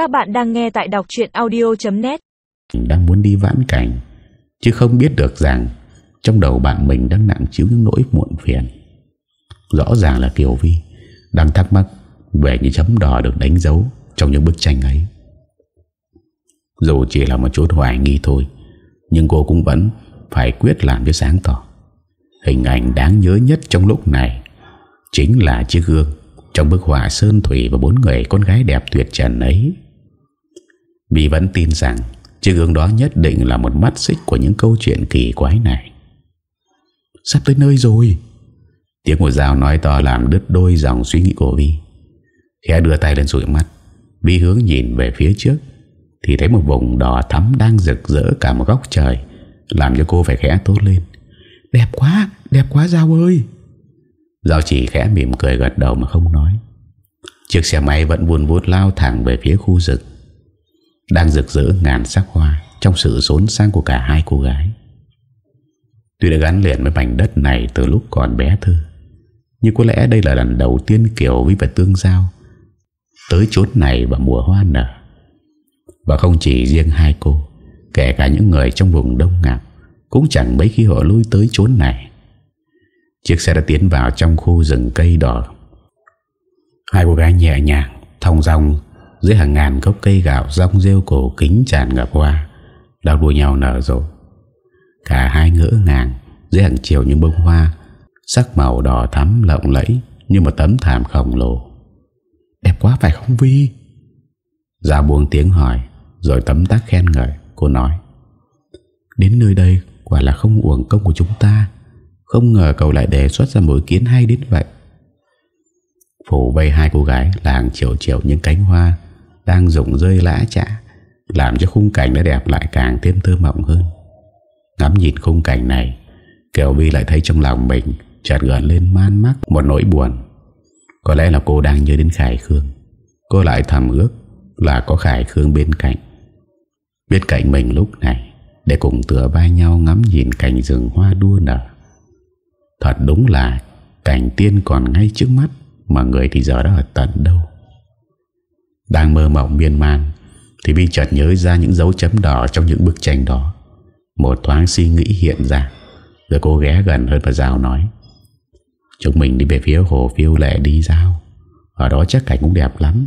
Các bạn đang nghe tại đọc chuyện audio.net Đang muốn đi vãn cảnh, Chứ không biết được rằng Trong đầu bạn mình đang nặng chịu những nỗi muộn phiền. Rõ ràng là Kiều Vi Đang thắc mắc Về những chấm đỏ được đánh dấu Trong những bức tranh ấy. Dù chỉ là một chút hoài nghi thôi, Nhưng cô cũng vẫn Phải quyết làm cho sáng tỏ. Hình ảnh đáng nhớ nhất trong lúc này Chính là chiếc gương Trong bức họa Sơn Thủy Và bốn người con gái đẹp tuyệt trần ấy. Vì vẫn tin rằng Chiếc gương đó nhất định là một mắt xích Của những câu chuyện kỳ quái này. Sắp tới nơi rồi? Tiếng của Giao nói to làm đứt đôi dòng suy nghĩ của Vi. Khẽ đưa tay lên sụi mắt. Vi hướng nhìn về phía trước Thì thấy một vùng đỏ thắm đang rực rỡ cả một góc trời Làm cho cô phải khẽ tốt lên. Đẹp quá, đẹp quá Giao ơi! Giao chỉ khẽ mỉm cười gật đầu mà không nói. Chiếc xe máy vẫn buồn vút lao thẳng về phía khu rực. Đang rực rỡ ngàn sắc hoa Trong sự xốn sang của cả hai cô gái. Tuy đã gắn liền với mảnh đất này từ lúc còn bé thơ, Nhưng có lẽ đây là lần đầu tiên Kiều Vi và Tương Giao Tới chốt này vào mùa hoa nở. Và không chỉ riêng hai cô, Kể cả những người trong vùng đông ngạc Cũng chẳng mấy khi họ lui tới chốn này. Chiếc xe đã tiến vào trong khu rừng cây đỏ. Hai cô gái nhẹ nhàng, Thong dong dưới hàng ngàn gốc cây gạo Rong rêu cổ kính tràn ngập hoa Đào đùa nhau nở rộ. Cả hai ngỡ ngàng Dưới hàng chiều những bông hoa, Sắc màu đỏ thắm lộng lẫy Như một tấm thảm khổng lồ. Đẹp quá, phải không Vi? Ra buông tiếng hỏi, Rồi tấm tắc khen ngợi, Cô nói. Đến nơi đây, quả là không uổng công của chúng ta. Không ngờ cậu lại đề xuất ra mỗi kiến hay đến vậy. Phủ vây hai cô gái làng chiều chiều những cánh hoa đang rụng rơi lã chả Làm cho khung cảnh nó đẹp lại càng thêm thơ mộng hơn. Ngắm nhìn khung cảnh này, Kiều Vi lại thấy trong lòng mình Chợt gần lên man mắc một nỗi buồn. Có lẽ là cô đang nhớ đến Khải Khương. Cô lại thầm ước Là có Khải Khương bên cạnh. Bên cạnh mình lúc này, Để cùng tựa vai nhau ngắm nhìn cảnh rừng hoa đua nở. Thật đúng là Cảnh tiên còn ngay trước mắt Mà người thì giờ đã ở tận đâu. Đang mơ mộng miên man, Thì Vi chợt nhớ ra những dấu chấm đỏ Trong những bức tranh đó. Một thoáng suy nghĩ hiện ra, Rồi cô ghé gần hơn và rào nói, Chúng mình đi về phía hồ phiêu lệ đi Giao Ở đó chắc cảnh cũng đẹp lắm.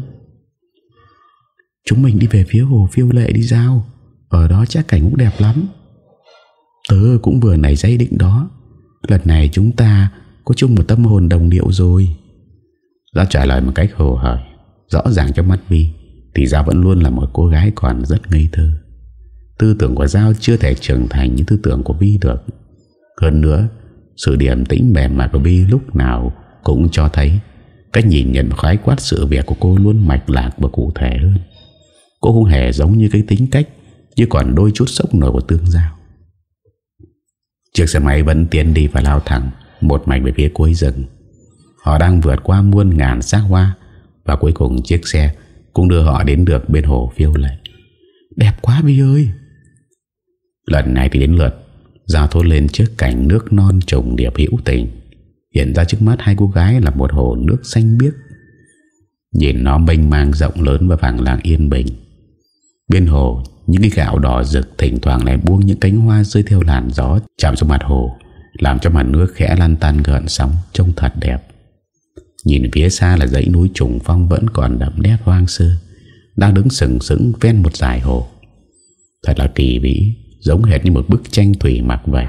Chúng mình đi về phía hồ phiêu lệ đi Giao Ở đó chắc cảnh cũng đẹp lắm. Tớ cũng vừa nảy dây định đó. Lần này chúng ta Có chung một tâm hồn đồng điệu rồi. Giao trả lời một cách hồ hởi. Rõ ràng trong mắt Vi Thì Giao vẫn luôn là một cô gái còn rất ngây thơ. Tư tưởng của Giao chưa thể trưởng thành như tư tưởng của Vi được. Hơn nữa, Sự điểm tĩnh mềm mại của Vi lúc nào Cũng cho thấy Cách nhìn nhận khái quát sự việc của cô Luôn mạch lạc và cụ thể hơn. Cô không hề giống như cái tính cách Chứ còn đôi chút sốc nổi của tương giao. Chiếc xe máy vẫn tiến đi và lao thẳng, Một mạch về phía cuối rừng. Họ đang vượt qua muôn ngàn xác hoa và cuối cùng chiếc xe Cũng đưa họ đến được bên hồ phiêu lệ. Đẹp quá Vi ơi! Lần này thì đến lượt Giao thốt lên trước cảnh nước non trùng điệp hữu tình. Hiện ra trước mắt hai cô gái là một hồ nước xanh biếc. Nhìn nó mênh mang rộng lớn và phẳng làng yên bình. Bên hồ, Những cái gạo đỏ rực thỉnh thoảng lại buông những cánh hoa rơi theo làn gió Chạm xuống mặt hồ, Làm cho mặt nước khẽ lan tan gợn sóng Trông thật đẹp. Nhìn phía xa là dãy núi trùng phong Vẫn còn đậm nét hoang sơ Đang đứng sừng sững ven một dải hồ. Thật là kỳ vĩ Giống hệt như một bức tranh thủy mặc vậy.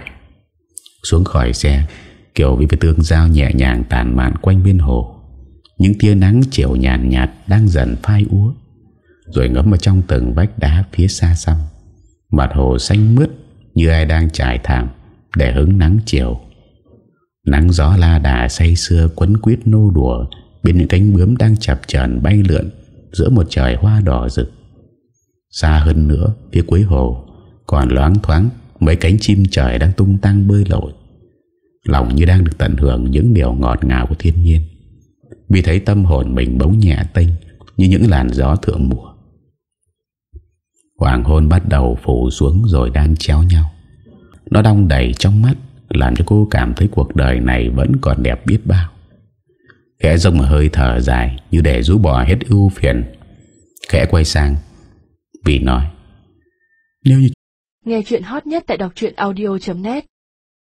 Xuống khỏi xe Kiều Vĩ với tương giao nhẹ nhàng tàn mạn quanh bên hồ Những tia nắng chiều nhàn nhạt, nhạt Đang dần phai úa Rồi ngấm vào trong từng vách đá phía xa xăm. Mặt hồ xanh mướt Như ai đang trải thảm Để hứng nắng chiều. Nắng gió la đà say xưa Quấn quyết nô đùa, Bên những cánh bướm đang chập chờn bay lượn Giữa một trời hoa đỏ rực. Xa hơn nữa, Phía cuối hồ, Còn loáng thoáng Mấy cánh chim trời đang tung tăng bơi lội. Lòng như đang được tận hưởng Những điều ngọt ngào của thiên nhiên. Vì thấy tâm hồn mình bỗng nhẹ tênh Như những làn gió thượng mùa. Hoàng hôn bắt đầu phủ xuống Rồi đan chéo nhau. Nó đong đầy trong mắt làm cho cô cảm thấy cuộc đời này Vẫn còn đẹp biết bao. Khẽ rông một hơi thở dài Như để rũ bỏ hết ưu phiền. Khẽ quay sang Vì nói, Nếu như Nghe chuyện hot nhất tại đọc audio.net